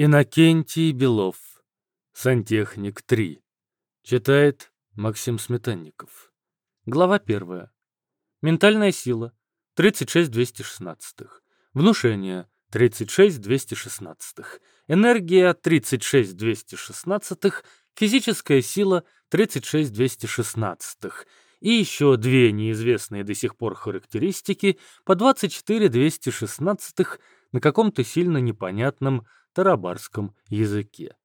Иннокентий Белов. Сантехник 3. Читает Максим Сметанников. Глава 1. Ментальная сила 36216. Внушение 36216. Энергия 36216. Физическая сила 36216. И еще две неизвестные до сих пор характеристики по 24216 на каком-то сильно непонятном тарабарском языке.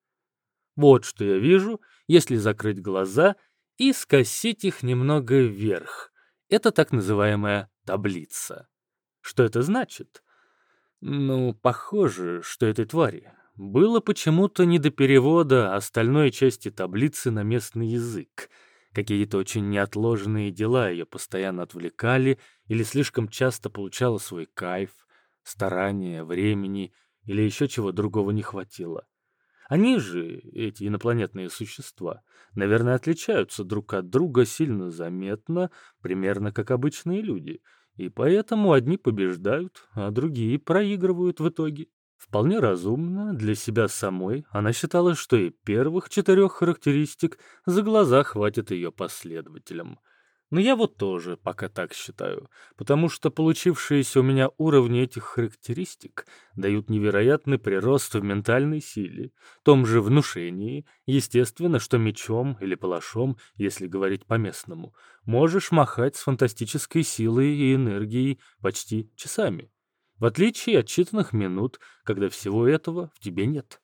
Вот что я вижу, если закрыть глаза и скосить их немного вверх. Это так называемая таблица. Что это значит? Ну, похоже, что этой твари было почему-то не до перевода остальной части таблицы на местный язык. Какие-то очень неотложенные дела ее постоянно отвлекали или слишком часто получала свой кайф, старания, времени или еще чего другого не хватило. Они же, эти инопланетные существа, наверное, отличаются друг от друга сильно заметно, примерно как обычные люди, и поэтому одни побеждают, а другие проигрывают в итоге. Вполне разумно для себя самой она считала, что и первых четырех характеристик за глаза хватит ее последователям — но я вот тоже пока так считаю, потому что получившиеся у меня уровни этих характеристик дают невероятный прирост в ментальной силе, том же внушении, естественно, что мечом или палашом, если говорить по-местному, можешь махать с фантастической силой и энергией почти часами, в отличие от считанных минут, когда всего этого в тебе нет.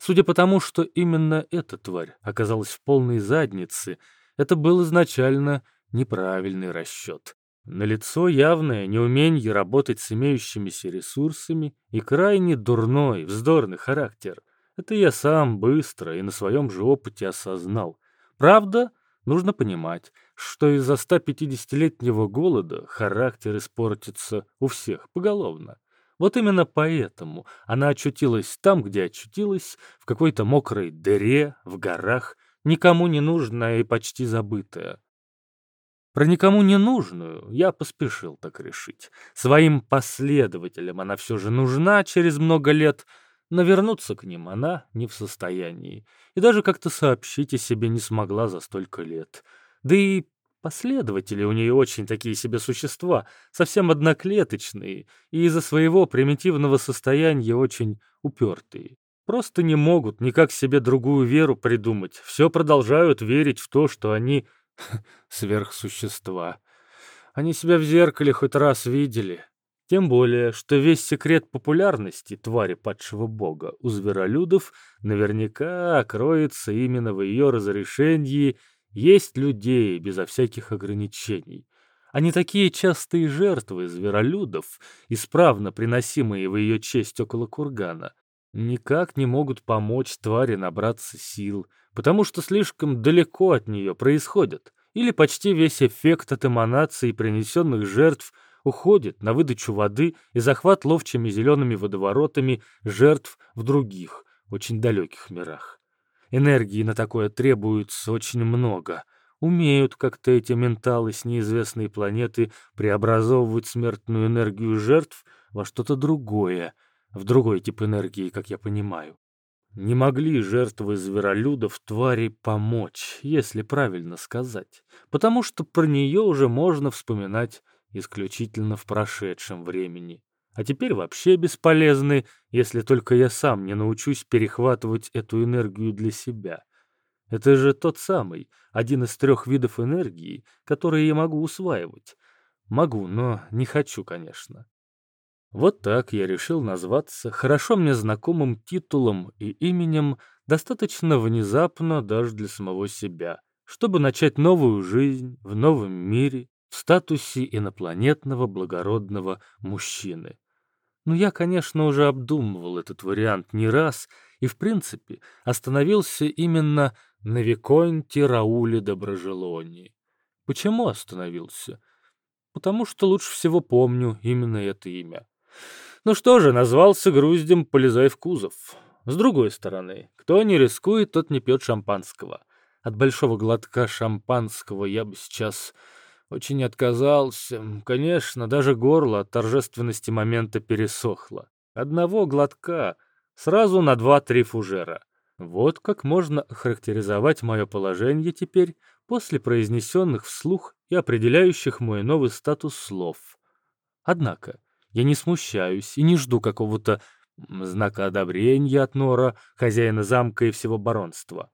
Судя по тому, что именно эта тварь оказалась в полной заднице, это был изначально неправильный расчет. Налицо явное неумение работать с имеющимися ресурсами и крайне дурной, вздорный характер. Это я сам быстро и на своем же опыте осознал. Правда, нужно понимать, что из-за 150-летнего голода характер испортится у всех поголовно. Вот именно поэтому она очутилась там, где очутилась, в какой-то мокрой дыре, в горах, никому не нужная и почти забытая. Про никому не нужную я поспешил так решить. Своим последователям она все же нужна через много лет, но вернуться к ним она не в состоянии. И даже как-то сообщить о себе не смогла за столько лет. Да и последователи у нее очень такие себе существа, совсем одноклеточные, и из-за своего примитивного состояния очень упертые. Просто не могут никак себе другую веру придумать, все продолжают верить в то, что они сверхсущества. Они себя в зеркале хоть раз видели. Тем более, что весь секрет популярности твари падшего бога у зверолюдов наверняка кроется именно в ее разрешении есть людей безо всяких ограничений. Они такие частые жертвы зверолюдов, исправно приносимые в ее честь около кургана, никак не могут помочь твари набраться сил, потому что слишком далеко от нее происходят, или почти весь эффект от эманации принесенных жертв уходит на выдачу воды и захват ловчими зелеными водоворотами жертв в других, очень далеких мирах. Энергии на такое требуется очень много. Умеют как-то эти менталы с неизвестной планеты преобразовывать смертную энергию жертв во что-то другое — в другой тип энергии, как я понимаю. Не могли жертвы зверолюдов твари помочь, если правильно сказать, потому что про нее уже можно вспоминать исключительно в прошедшем времени. А теперь вообще бесполезны, если только я сам не научусь перехватывать эту энергию для себя. Это же тот самый, один из трех видов энергии, которые я могу усваивать. Могу, но не хочу, конечно. Вот так я решил назваться хорошо мне знакомым титулом и именем достаточно внезапно даже для самого себя, чтобы начать новую жизнь в новом мире в статусе инопланетного благородного мужчины. Но я, конечно, уже обдумывал этот вариант не раз и, в принципе, остановился именно на Виконте Рауле Доброжелонии. Почему остановился? Потому что лучше всего помню именно это имя. Ну что же, назвался груздем, полезай в кузов. С другой стороны, кто не рискует, тот не пьет шампанского. От большого глотка шампанского я бы сейчас очень отказался. Конечно, даже горло от торжественности момента пересохло. Одного глотка Сразу на два-три фужера. Вот как можно характеризовать мое положение теперь после произнесенных вслух и определяющих мой новый статус слов. Однако я не смущаюсь и не жду какого-то знака одобрения от Нора, хозяина замка и всего баронства.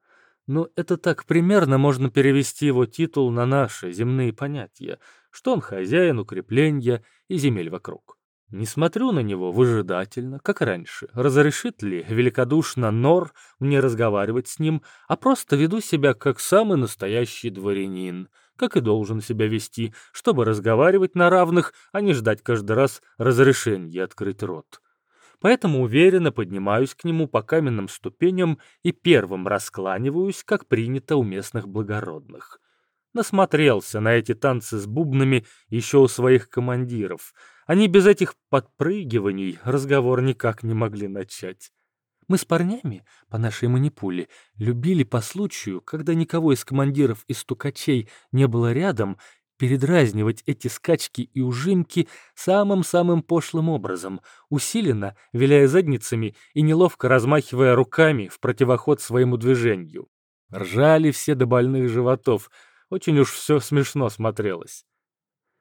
Но это так примерно можно перевести его титул на наши земные понятия, что он хозяин укрепления и земель вокруг. Не смотрю на него выжидательно, как раньше, разрешит ли великодушно Нор мне разговаривать с ним, а просто веду себя как самый настоящий дворянин, как и должен себя вести, чтобы разговаривать на равных, а не ждать каждый раз разрешения открыть рот. Поэтому уверенно поднимаюсь к нему по каменным ступеням и первым раскланиваюсь, как принято у местных благородных. Насмотрелся на эти танцы с бубнами еще у своих командиров. Они без этих подпрыгиваний разговор никак не могли начать. Мы с парнями, по нашей манипуле, любили по случаю, когда никого из командиров и стукачей не было рядом, передразнивать эти скачки и ужимки самым-самым пошлым образом, усиленно виляя задницами и неловко размахивая руками в противоход своему движению. Ржали все до больных животов, очень уж все смешно смотрелось.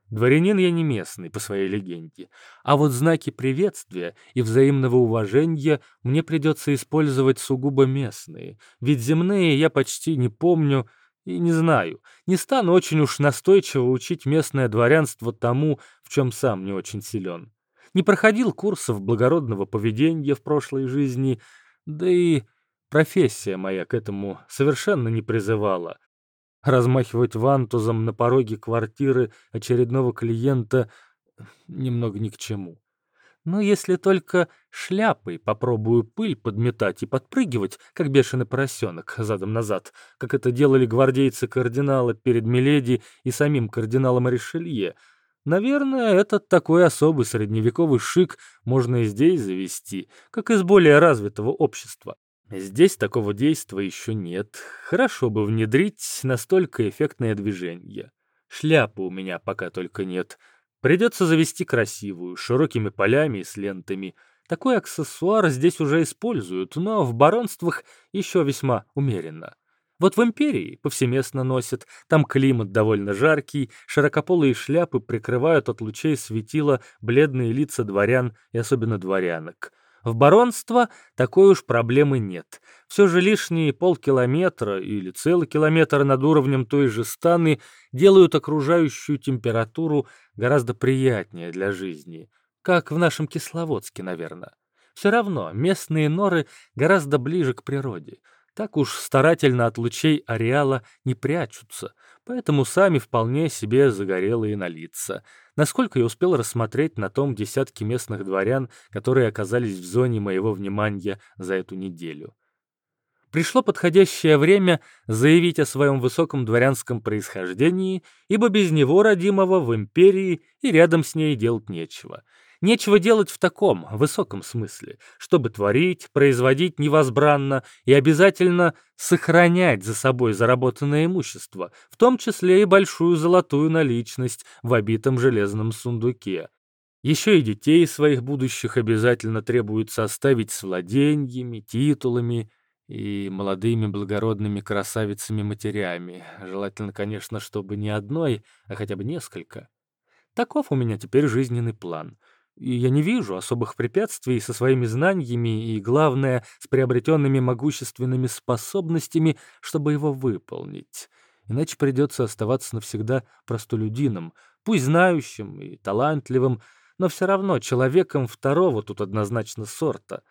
Дворянин я не местный, по своей легенде, а вот знаки приветствия и взаимного уважения мне придется использовать сугубо местные, ведь земные я почти не помню и не знаю, не стану очень уж настойчиво учить местное дворянство тому, в чем сам не очень силен. Не проходил курсов благородного поведения в прошлой жизни, да и профессия моя к этому совершенно не призывала. Размахивать вантузом на пороге квартиры очередного клиента немного ни к чему. Но если только шляпой попробую пыль подметать и подпрыгивать, как бешеный поросенок, задом назад, как это делали гвардейцы кардинала перед Миледи и самим кардиналом Ришелье, наверное, этот такой особый средневековый шик можно и здесь завести, как из более развитого общества. Здесь такого действия еще нет. Хорошо бы внедрить настолько эффектное движение. Шляпы у меня пока только нет. Придется завести красивую, с широкими полями и с лентами. Такой аксессуар здесь уже используют, но в баронствах еще весьма умеренно. Вот в империи повсеместно носят, там климат довольно жаркий, широкополые шляпы прикрывают от лучей светила бледные лица дворян и особенно дворянок. В баронство такой уж проблемы нет. Все же лишние полкилометра или целый километр над уровнем той же станы делают окружающую температуру гораздо приятнее для жизни. Как в нашем Кисловодске, наверное. Все равно местные норы гораздо ближе к природе. Так уж старательно от лучей ареала не прячутся, поэтому сами вполне себе загорелые на лица — Насколько я успел рассмотреть на том десятки местных дворян, которые оказались в зоне моего внимания за эту неделю. Пришло подходящее время заявить о своем высоком дворянском происхождении, ибо без него, родимого, в империи и рядом с ней делать нечего — Нечего делать в таком, высоком смысле, чтобы творить, производить невозбранно и обязательно сохранять за собой заработанное имущество, в том числе и большую золотую наличность в обитом железном сундуке. Еще и детей своих будущих обязательно требуется оставить с владениями, титулами и молодыми благородными красавицами-матерями. Желательно, конечно, чтобы не одной, а хотя бы несколько. Таков у меня теперь жизненный план — и я не вижу особых препятствий со своими знаниями и, главное, с приобретенными могущественными способностями, чтобы его выполнить. Иначе придется оставаться навсегда простолюдином, пусть знающим и талантливым, но все равно человеком второго тут однозначно сорта.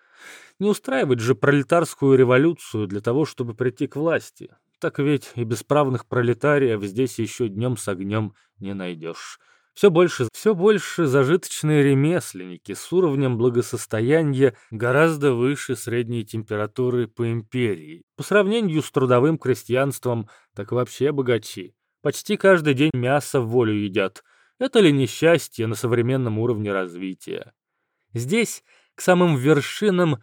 Не устраивать же пролетарскую революцию для того, чтобы прийти к власти. Так ведь и бесправных пролетариев здесь еще днем с огнем не найдешь. Все больше, все больше зажиточные ремесленники с уровнем благосостояния гораздо выше средней температуры по империи. По сравнению с трудовым крестьянством, так вообще богачи. Почти каждый день мясо в волю едят. Это ли несчастье на современном уровне развития? Здесь, к самым вершинам,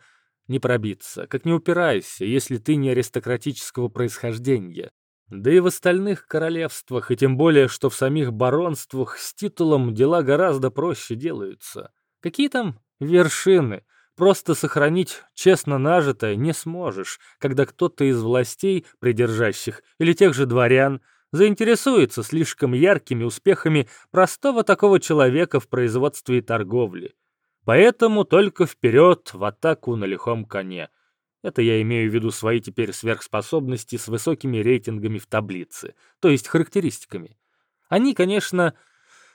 не пробиться, как не упирайся, если ты не аристократического происхождения. Да и в остальных королевствах, и тем более, что в самих баронствах с титулом дела гораздо проще делаются. Какие там вершины? Просто сохранить честно нажитое не сможешь, когда кто-то из властей, придержащих, или тех же дворян, заинтересуется слишком яркими успехами простого такого человека в производстве и торговле. Поэтому только вперед в атаку на лихом коне. Это я имею в виду свои теперь сверхспособности с высокими рейтингами в таблице, то есть характеристиками. Они, конечно,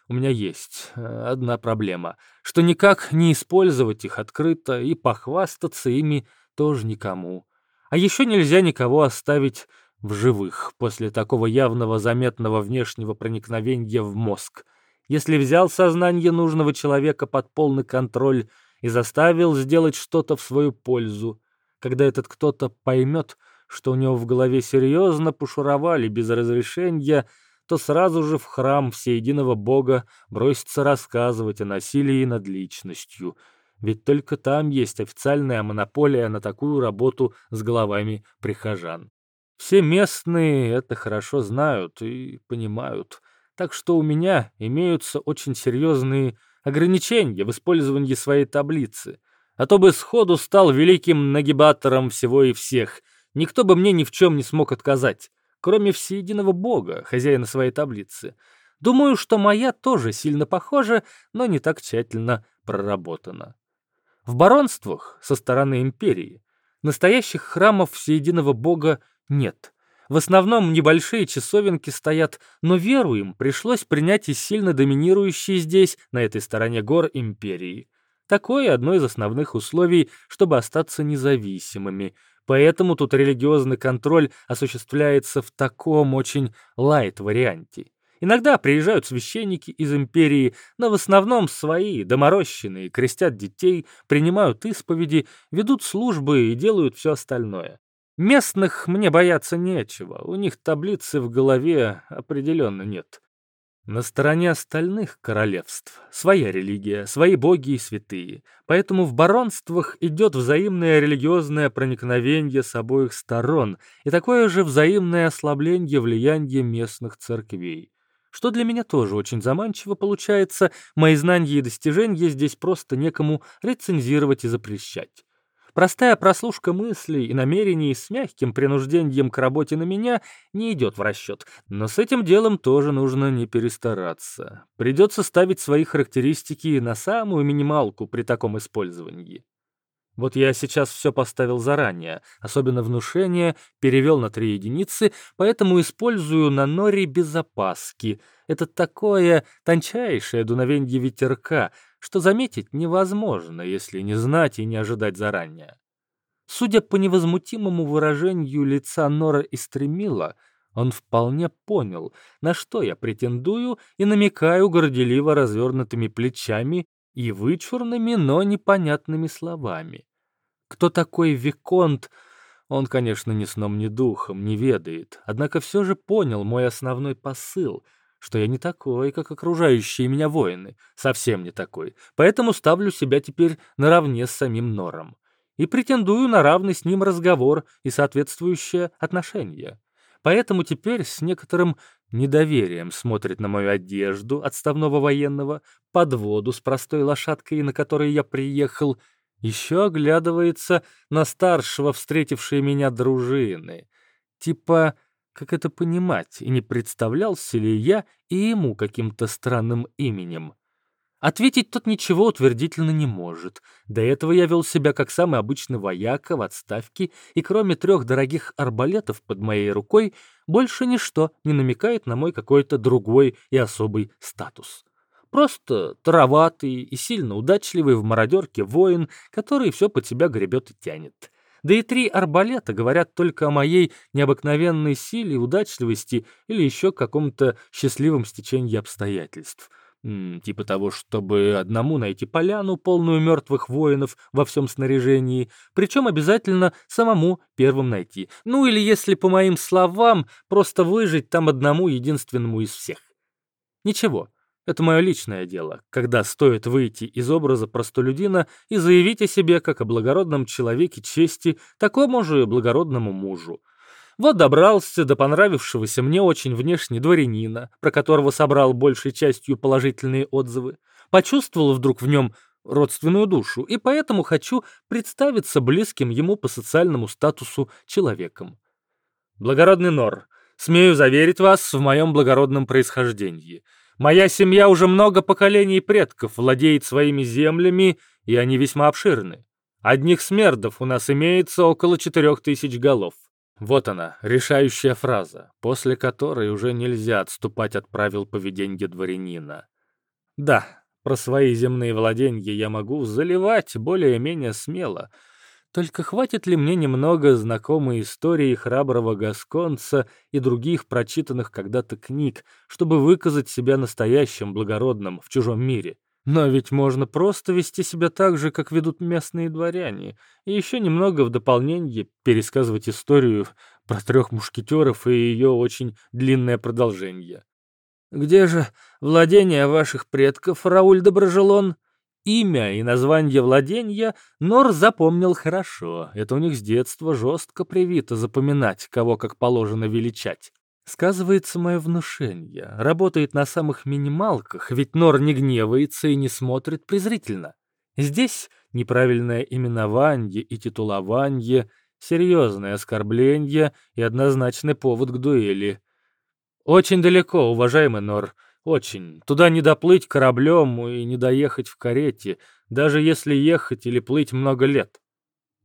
у меня есть э, одна проблема, что никак не использовать их открыто и похвастаться ими тоже никому. А еще нельзя никого оставить в живых после такого явного заметного внешнего проникновения в мозг. Если взял сознание нужного человека под полный контроль и заставил сделать что-то в свою пользу, когда этот кто-то поймет, что у него в голове серьезно пошуровали без разрешения, то сразу же в храм всеединого Бога бросится рассказывать о насилии над личностью. Ведь только там есть официальная монополия на такую работу с головами прихожан. Все местные это хорошо знают и понимают. Так что у меня имеются очень серьезные ограничения в использовании своей таблицы. А то бы сходу стал великим нагибатором всего и всех. Никто бы мне ни в чем не смог отказать кроме всеединого бога, хозяина своей таблицы. Думаю, что моя тоже сильно похожа, но не так тщательно проработана. В баронствах со стороны империи настоящих храмов всеединого бога нет. В основном небольшие часовенки стоят, но веру им пришлось принять и сильно доминирующие здесь, на этой стороне гор, империи. Такое одно из основных условий, чтобы остаться независимыми – Поэтому тут религиозный контроль осуществляется в таком очень лайт-варианте. Иногда приезжают священники из империи, но в основном свои, доморощенные, крестят детей, принимают исповеди, ведут службы и делают все остальное. Местных мне бояться нечего, у них таблицы в голове определенно нет. На стороне остальных королевств своя религия, свои боги и святые, поэтому в баронствах идет взаимное религиозное проникновение с обоих сторон и такое же взаимное ослабление влияния местных церквей. Что для меня тоже очень заманчиво получается, мои знания и достижения здесь просто некому рецензировать и запрещать. Простая прослушка мыслей и намерений с мягким принуждением к работе на меня не идет в расчет, но с этим делом тоже нужно не перестараться. Придется ставить свои характеристики на самую минималку при таком использовании. Вот я сейчас все поставил заранее, особенно внушение, перевел на три единицы, поэтому использую на норе без опаски. Это такое тончайшее дуновенье ветерка — что заметить невозможно, если не знать и не ожидать заранее. Судя по невозмутимому выражению лица Нора и Стремила, он вполне понял, на что я претендую, и намекаю горделиво развернутыми плечами и вычурными, но непонятными словами. Кто такой Виконт, он, конечно, ни сном, ни духом не ведает, однако все же понял мой основной посыл — что я не такой, как окружающие меня воины, совсем не такой, поэтому ставлю себя теперь наравне с самим Нором и претендую на равный с ним разговор и соответствующее отношение. Поэтому теперь с некоторым недоверием смотрит на мою одежду отставного военного, подводу с простой лошадкой, на которой я приехал, еще оглядывается на старшего встретившей меня дружины. Типа как это понимать, и не представлялся ли я и ему каким-то странным именем. Ответить тот ничего утвердительно не может. До этого я вел себя как самый обычный вояка в отставке, и кроме трех дорогих арбалетов под моей рукой, больше ничто не намекает на мой какой-то другой и особый статус. Просто тароватый и сильно удачливый в мародерке воин, который все под себя гребет и тянет. Да и три арбалета говорят только о моей необыкновенной силе, удачливости или еще каком-то счастливом стечении обстоятельств. М типа того, чтобы одному найти поляну, полную мертвых воинов во всем снаряжении, причем обязательно самому первым найти. Ну или, если по моим словам, просто выжить там одному единственному из всех. Ничего, это мое личное дело, когда стоит выйти из образа простолюдина и заявить о себе как о благородном человеке чести такому же благородному мужу. Вот добрался до понравившегося мне очень внешне дворянина, про которого собрал большей частью положительные отзывы. Почувствовал вдруг в нем родственную душу, и поэтому хочу представиться близким ему по социальному статусу человеком. Благородный Нор, смею заверить вас в моем благородном происхождении. Моя семья уже много поколений предков владеет своими землями, и они весьма обширны. Одних смердов у нас имеется около четырех тысяч голов. Вот она, решающая фраза, после которой уже нельзя отступать от правил поведения дворянина. Да, про свои земные владения я могу заливать более-менее смело. Только хватит ли мне немного знакомой истории храброго гасконца и других прочитанных когда-то книг, чтобы выказать себя настоящим благородным в чужом мире? Но ведь можно просто вести себя так же, как ведут местные дворяне, и еще немного в дополнение пересказывать историю про трех мушкетеров и ее очень длинное продолжение. «Где же владение ваших предков, Рауль Доброжелон?» Имя и название владения Нор запомнил хорошо. Это у них с детства жестко привито запоминать, кого как положено величать. Сказывается мое внушение. Работает на самых минималках, ведь Нор не гневается и не смотрит презрительно. Здесь неправильное именование и титулование, серьезное оскорбление и однозначный повод к дуэли. Очень далеко, уважаемый Нор, очень. Туда не доплыть кораблем и не доехать в карете, даже если ехать или плыть много лет.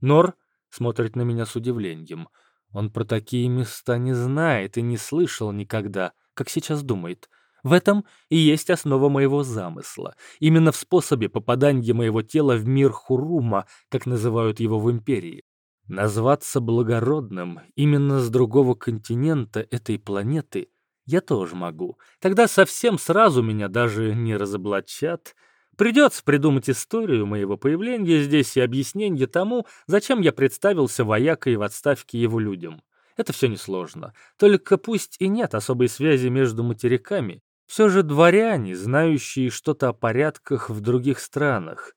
Нор смотрит на меня с удивлением. Он про такие места не знает и не слышал никогда, как сейчас думает. В этом и есть основа моего замысла. Именно в способе попадания моего тела в мир Хурума, как называют его в Империи. Назваться благородным именно с другого континента этой планеты я тоже могу. Тогда совсем сразу меня даже не разоблачат. Придется придумать историю моего появления здесь и объяснение тому, зачем я представился воякой в отставке его людям. Это все несложно. Только пусть и нет особой связи между материками, все же дворяне, знающие что-то о порядках в других странах,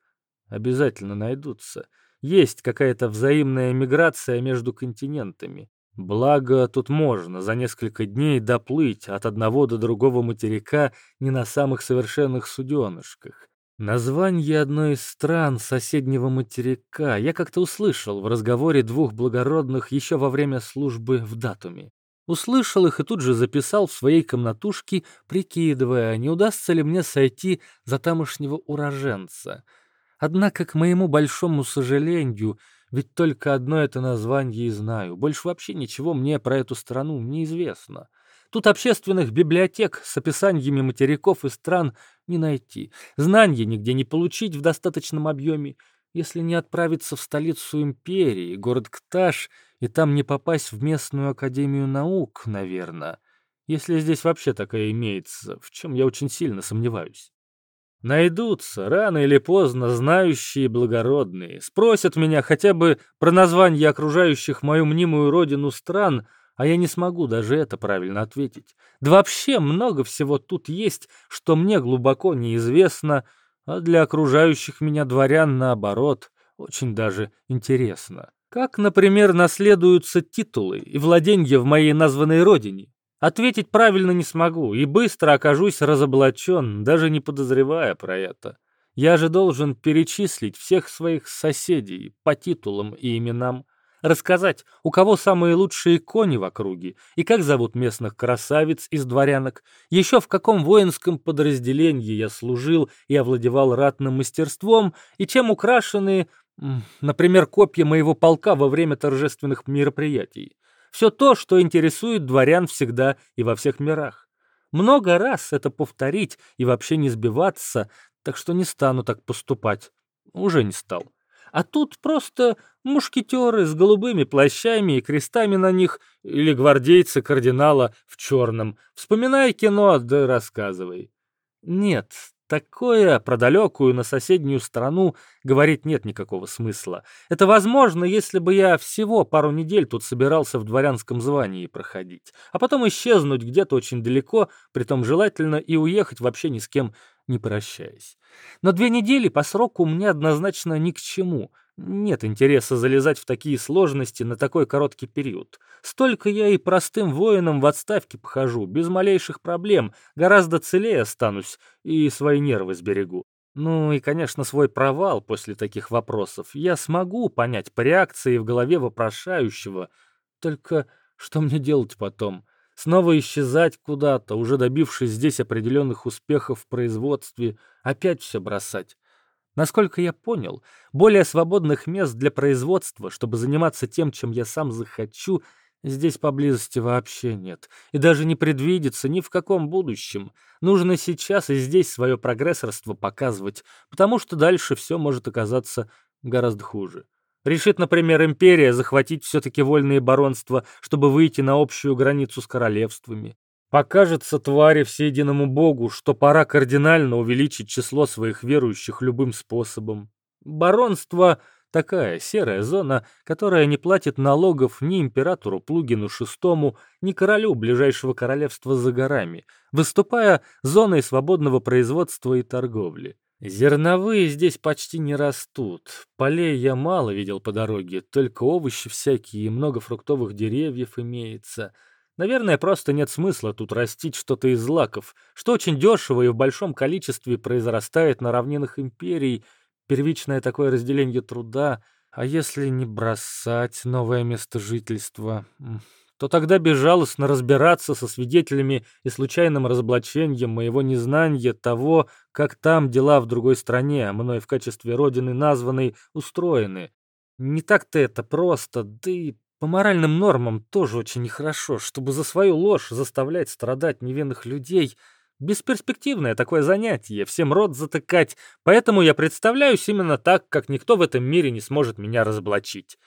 обязательно найдутся. Есть какая-то взаимная миграция между континентами. Благо, тут можно за несколько дней доплыть от одного до другого материка не на самых совершенных суденышках. Название одной из стран соседнего материка я как-то услышал в разговоре двух благородных еще во время службы в Датуме. Услышал их и тут же записал в своей комнатушке, прикидывая, не удастся ли мне сойти за тамошнего уроженца. Однако, к моему большому сожалению, ведь только одно это название и знаю. Больше вообще ничего мне про эту страну неизвестно. Тут общественных библиотек с описаниями материков и стран не найти. Знания нигде не получить в достаточном объеме. Если не отправиться в столицу империи, город Кташ, и там не попасть в местную академию наук, наверное. Если здесь вообще такая имеется, в чем я очень сильно сомневаюсь. Найдутся, рано или поздно, знающие благородные. Спросят меня хотя бы про название окружающих мою мнимую родину стран, а я не смогу даже это правильно ответить. Да вообще много всего тут есть, что мне глубоко неизвестно, а для окружающих меня дворян, наоборот, очень даже интересно. Как, например, наследуются титулы и владенья в моей названной родине? Ответить правильно не смогу и быстро окажусь разоблачен, даже не подозревая про это. Я же должен перечислить всех своих соседей по титулам и именам, рассказать, у кого самые лучшие кони в округе и как зовут местных красавиц из дворянок, еще в каком воинском подразделении я служил и овладевал ратным мастерством, и чем украшены, например, копья моего полка во время торжественных мероприятий. Все то, что интересует дворян всегда и во всех мирах. Много раз это повторить и вообще не сбиваться, так что не стану так поступать. Уже не стал. А тут просто мушкетеры с голубыми плащами и крестами на них, или гвардейцы кардинала в черном. Вспоминай кино, да рассказывай. Нет, Такое про далекую на соседнюю страну говорить нет никакого смысла. Это возможно, если бы я всего пару недель тут собирался в дворянском звании проходить, а потом исчезнуть где-то очень далеко, притом желательно и уехать вообще ни с кем не прощаясь. Но две недели по сроку мне однозначно ни к чему — нет интереса залезать в такие сложности на такой короткий период. Столько я и простым воинам в отставке похожу, без малейших проблем, гораздо целее останусь и свои нервы сберегу. Ну и, конечно, свой провал после таких вопросов я смогу понять по реакции в голове вопрошающего. Только что мне делать потом? Снова исчезать куда-то, уже добившись здесь определенных успехов в производстве, опять все бросать? Насколько я понял, более свободных мест для производства, чтобы заниматься тем, чем я сам захочу, Здесь поблизости вообще нет. И даже не предвидится ни в каком будущем. Нужно сейчас и здесь свое прогрессорство показывать, потому что дальше все может оказаться гораздо хуже. Решит, например, империя захватить все-таки вольные баронства, чтобы выйти на общую границу с королевствами. Покажется твари всеединому богу, что пора кардинально увеличить число своих верующих любым способом. Баронство Такая серая зона, которая не платит налогов ни императору Плугину VI, ни королю ближайшего королевства за горами, выступая зоной свободного производства и торговли. Зерновые здесь почти не растут. Полей я мало видел по дороге, только овощи всякие и много фруктовых деревьев имеется. Наверное, просто нет смысла тут растить что-то из злаков, что очень дешево и в большом количестве произрастает на равнинах империй, первичное такое разделение труда, а если не бросать новое место жительства, то тогда безжалостно разбираться со свидетелями и случайным разоблачением моего незнания того, как там дела в другой стране, мной в качестве родины названной, устроены. Не так-то это просто, да и по моральным нормам тоже очень нехорошо, чтобы за свою ложь заставлять страдать невинных людей — Бесперспективное такое занятие, всем рот затыкать, поэтому я представляюсь именно так, как никто в этом мире не сможет меня разоблачить.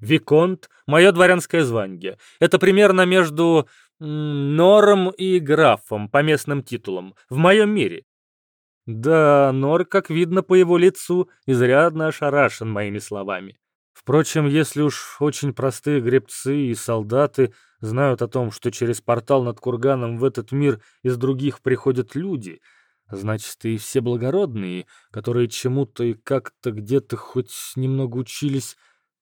Виконт — мое дворянское звание. Это примерно между Нором и графом по местным титулам в моем мире. Да, Нор, как видно по его лицу, изрядно ошарашен моими словами. Впрочем, если уж очень простые гребцы и солдаты знают о том, что через портал над курганом в этот мир из других приходят люди, значит, и все благородные, которые чему-то и как-то где-то хоть немного учились,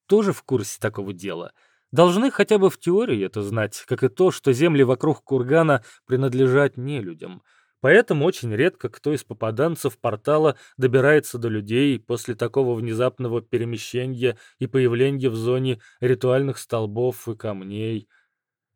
тоже в курсе такого дела. Должны хотя бы в теории это знать, как и то, что земли вокруг кургана принадлежат не людям — Поэтому очень редко кто из попаданцев портала добирается до людей после такого внезапного перемещения и появления в зоне ритуальных столбов и камней.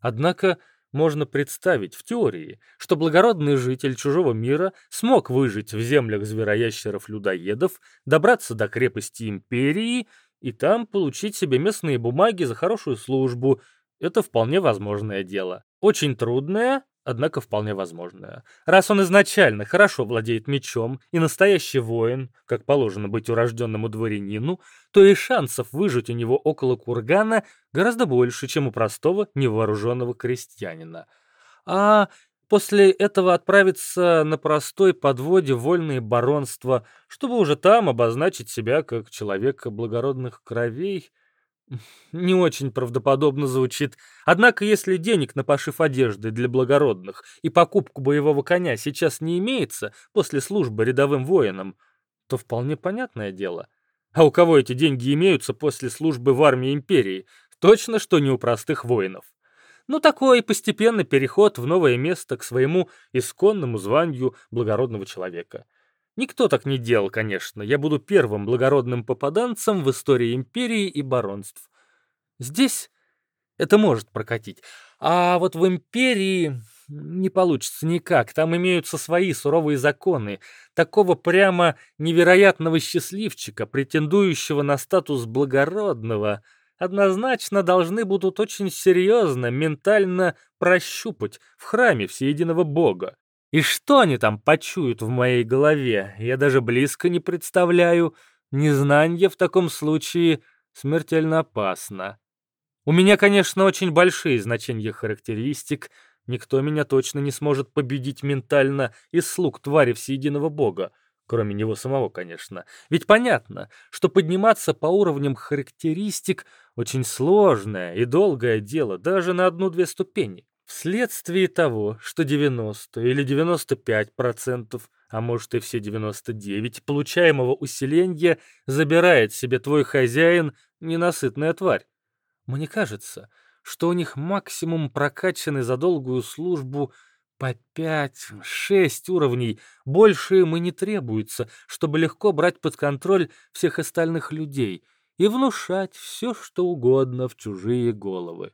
Однако можно представить в теории, что благородный житель чужого мира смог выжить в землях звероящеров-людоедов, добраться до крепости Империи и там получить себе местные бумаги за хорошую службу. Это вполне возможное дело. Очень трудное, однако вполне возможное. Раз он изначально хорошо владеет мечом и настоящий воин, как положено быть урожденному дворянину, то и шансов выжить у него около кургана гораздо больше, чем у простого невооруженного крестьянина. А после этого отправиться на простой подводе вольные баронства, чтобы уже там обозначить себя как человека благородных кровей — не очень правдоподобно звучит. Однако, если денег на пошив одежды для благородных и покупку боевого коня сейчас не имеется после службы рядовым воинам, то вполне понятное дело. А у кого эти деньги имеются после службы в армии империи? Точно, что не у простых воинов. Ну, такой постепенный переход в новое место к своему исконному званию благородного человека. Никто так не делал, конечно. Я буду первым благородным попаданцем в истории империи и баронств. Здесь это может прокатить. А вот в империи не получится никак. Там имеются свои суровые законы. Такого прямо невероятного счастливчика, претендующего на статус благородного, однозначно должны будут очень серьезно, ментально прощупать в храме всеединого бога. И что они там почуют в моей голове, я даже близко не представляю. Незнание в таком случае смертельно опасно. У меня, конечно, очень большие значения характеристик. Никто меня точно не сможет победить ментально из слуг твари всеединого бога. Кроме него самого, конечно. Ведь понятно, что подниматься по уровням характеристик очень сложное и долгое дело, даже на одну-две ступени. Вследствие того, что 90 или 95%, а может и все 99 получаемого усиления забирает себе твой хозяин, ненасытная тварь. Мне кажется, что у них максимум прокачанный за долгую службу По пять, шесть уровней, больше им и не требуется, чтобы легко брать под контроль всех остальных людей и внушать все, что угодно в чужие головы.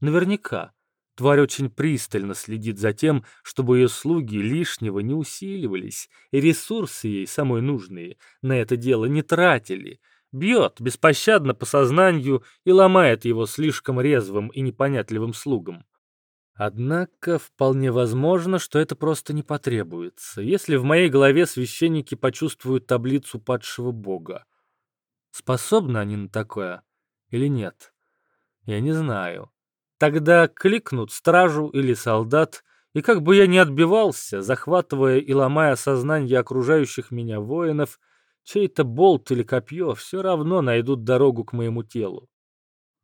Наверняка, тварь очень пристально следит за тем, чтобы ее слуги лишнего не усиливались, и ресурсы ей, самые нужные, на это дело не тратили. Бьет беспощадно по сознанию и ломает его слишком резвым и непонятливым слугам. Однако вполне возможно, что это просто не потребуется, если в моей голове священники почувствуют таблицу падшего бога. Способны они на такое или нет? Я не знаю. Тогда кликнут стражу или солдат, и как бы я ни отбивался, захватывая и ломая сознание окружающих меня воинов, чей-то болт или копье все равно найдут дорогу к моему телу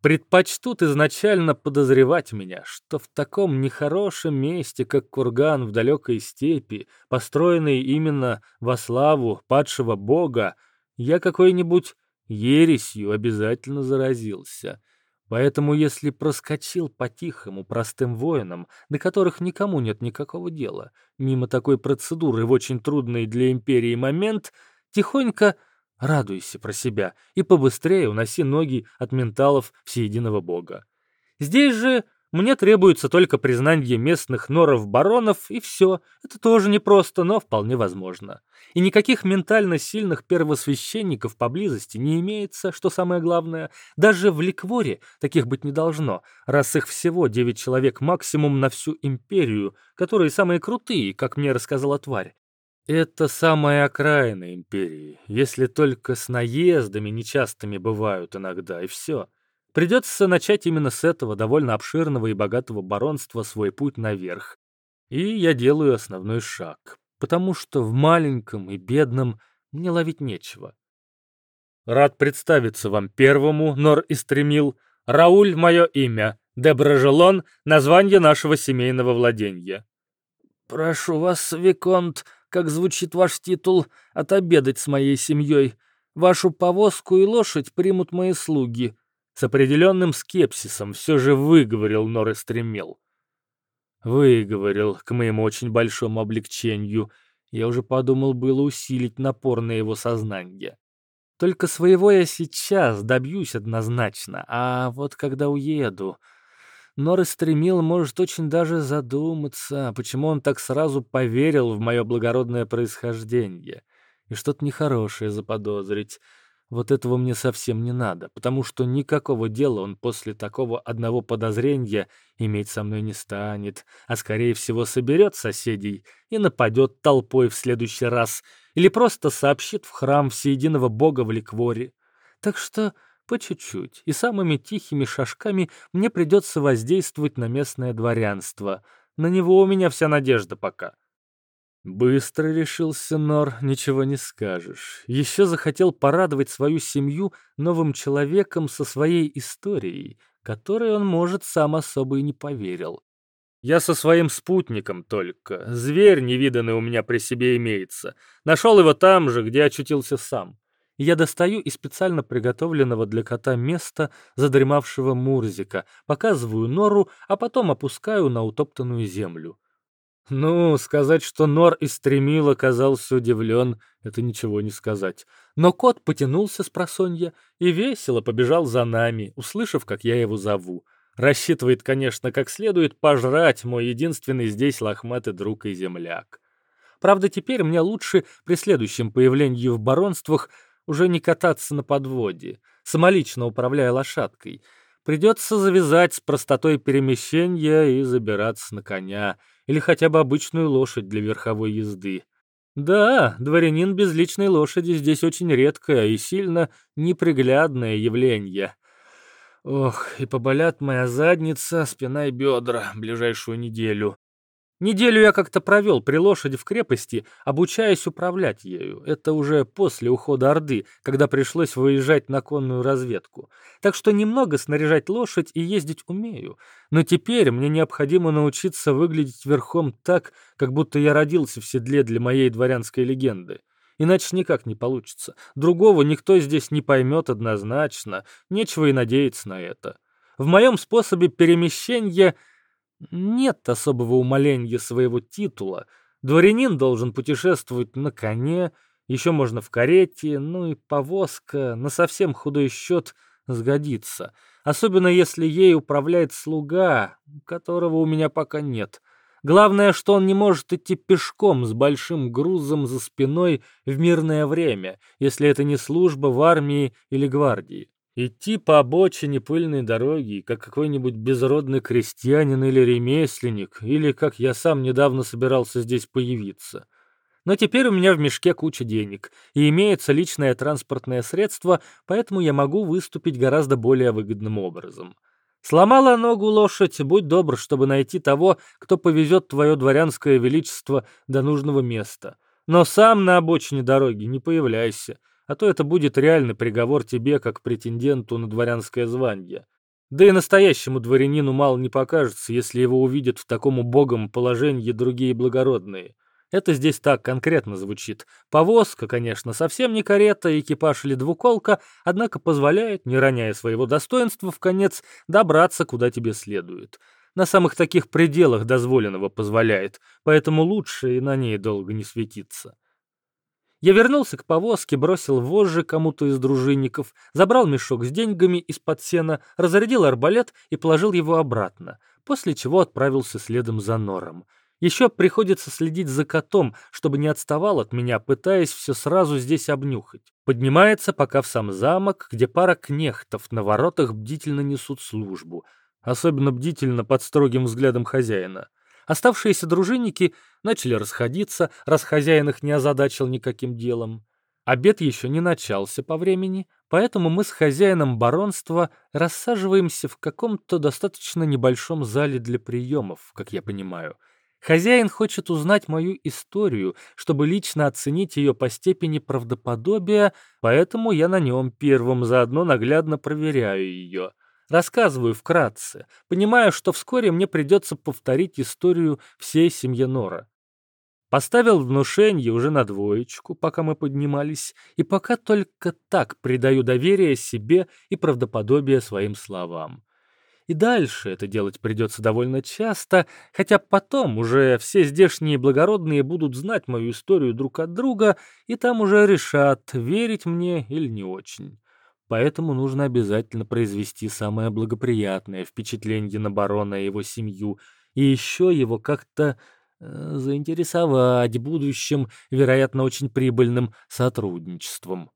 предпочтут изначально подозревать меня, что в таком нехорошем месте, как курган в далекой степи, построенный именно во славу падшего бога, я какой-нибудь ересью обязательно заразился. Поэтому если проскочил по-тихому простым воинам, до которых никому нет никакого дела, мимо такой процедуры в очень трудный для империи момент, тихонько Радуйся про себя и побыстрее уноси ноги от менталов всеединого бога. Здесь же мне требуется только признание местных норов-баронов, и все. Это тоже непросто, но вполне возможно. И никаких ментально сильных первосвященников поблизости не имеется, что самое главное. Даже в Ликворе таких быть не должно, раз их всего девять человек максимум на всю империю, которые самые крутые, как мне рассказала тварь. Это самая окраина империи, если только с наездами нечастыми бывают иногда, и все. Придется начать именно с этого довольно обширного и богатого баронства свой путь наверх. И я делаю основной шаг, потому что в маленьком и бедном мне ловить нечего. Рад представиться вам первому, Нор Истремил. Рауль — мое имя. Деброжелон — название нашего семейного владения. «Прошу вас, Виконт», как звучит ваш титул, отобедать с моей семьей. Вашу повозку и лошадь примут мои слуги». С определенным скепсисом все же выговорил Нор Стремел. Выговорил, к моему очень большому облегчению. Я уже подумал было усилить напор на его сознание. Только своего я сейчас добьюсь однозначно, а вот когда уеду... Нор стремил, может, очень даже задуматься, почему он так сразу поверил в мое благородное происхождение. И что-то нехорошее заподозрить. Вот этого мне совсем не надо, потому что никакого дела он после такого одного подозрения иметь со мной не станет, а скорее всего соберет соседей и нападет толпой в следующий раз, или просто сообщит в храм всеединого бога в Ликворе. Так что по чуть-чуть, и самыми тихими шажками мне придется воздействовать на местное дворянство. На него у меня вся надежда пока. Быстро решился Нор, ничего не скажешь. Еще захотел порадовать свою семью новым человеком со своей историей, которой он, может, сам особо и не поверил. Я со своим спутником только. Зверь невиданный у меня при себе имеется. Нашел его там же, где очутился сам я достаю из специально приготовленного для кота места задремавшего Мурзика, показываю нору, а потом опускаю на утоптанную землю. Ну, сказать, что Нор и стремил оказался удивлен, это ничего не сказать. Но кот потянулся с просонья и весело побежал за нами, услышав, как я его зову. Рассчитывает, конечно, как следует пожрать мой единственный здесь лохматый друг и земляк. Правда, теперь мне лучше при следующем появлении в баронствах уже не кататься на подводе, самолично управляя лошадкой. Придется завязать с простотой перемещения и забираться на коня, или хотя бы обычную лошадь для верховой езды. Да, дворянин без личной лошади здесь очень редкое и сильно неприглядное явление. Ох, и поболят моя задница, спина и бедра ближайшую неделю. Неделю я как-то провел при лошади в крепости, обучаясь управлять ею. Это уже после ухода Орды, когда пришлось выезжать на конную разведку. Так что немного снаряжать лошадь и ездить умею. Но теперь мне необходимо научиться выглядеть верхом так, как будто я родился в седле для моей дворянской легенды. Иначе никак не получится. Другого никто здесь не поймет однозначно. Нечего и надеяться на это. В моем способе перемещения Нет особого умоления своего титула. Дворянин должен путешествовать на коне, еще можно в карете, ну и повозка на совсем худой счет сгодится. Особенно если ей управляет слуга, которого у меня пока нет. Главное, что он не может идти пешком с большим грузом за спиной в мирное время, если это не служба в армии или гвардии. Идти по обочине пыльной дороги, как какой-нибудь безродный крестьянин или ремесленник, или как я сам недавно собирался здесь появиться. Но теперь у меня в мешке куча денег, и имеется личное транспортное средство, поэтому я могу выступить гораздо более выгодным образом. Сломала ногу лошадь, будь добр, чтобы найти того, кто повезет твое дворянское величество до нужного места. Но сам на обочине дороги не появляйся а то это будет реальный приговор тебе, как претенденту на дворянское звание. Да и настоящему дворянину мало не покажется, если его увидят в таком убогом положении другие благородные. Это здесь так конкретно звучит. Повозка, конечно, совсем не карета, экипаж или двуколка, однако позволяет, не роняя своего достоинства, в конец добраться куда тебе следует. На самых таких пределах дозволенного позволяет, поэтому лучше и на ней долго не светиться. Я вернулся к повозке, бросил вожжи кому-то из дружинников, забрал мешок с деньгами из-под сена, разрядил арбалет и положил его обратно, после чего отправился следом за нором. Еще приходится следить за котом, чтобы не отставал от меня, пытаясь все сразу здесь обнюхать. Поднимается пока в сам замок, где пара кнехтов на воротах бдительно несут службу. Особенно бдительно под строгим взглядом хозяина. Оставшиеся дружинники начали расходиться, раз хозяин их не озадачил никаким делом. Обед еще не начался по времени, поэтому мы с хозяином баронства рассаживаемся в каком-то достаточно небольшом зале для приемов, как я понимаю. Хозяин хочет узнать мою историю, чтобы лично оценить ее по степени правдоподобия, поэтому я на нем первым заодно наглядно проверяю ее. Рассказываю вкратце, понимая, что вскоре мне придется повторить историю всей семьи Нора. Поставил внушение уже на двоечку, пока мы поднимались, и пока только так придаю доверие себе и правдоподобие своим словам. И дальше это делать придется довольно часто, хотя потом уже все здешние благородные будут знать мою историю друг от друга, и там уже решат, верить мне или не очень. Поэтому нужно обязательно произвести самое благоприятное впечатление на барона и его семью, и еще его как-то э, заинтересовать будущим, вероятно, очень прибыльным сотрудничеством.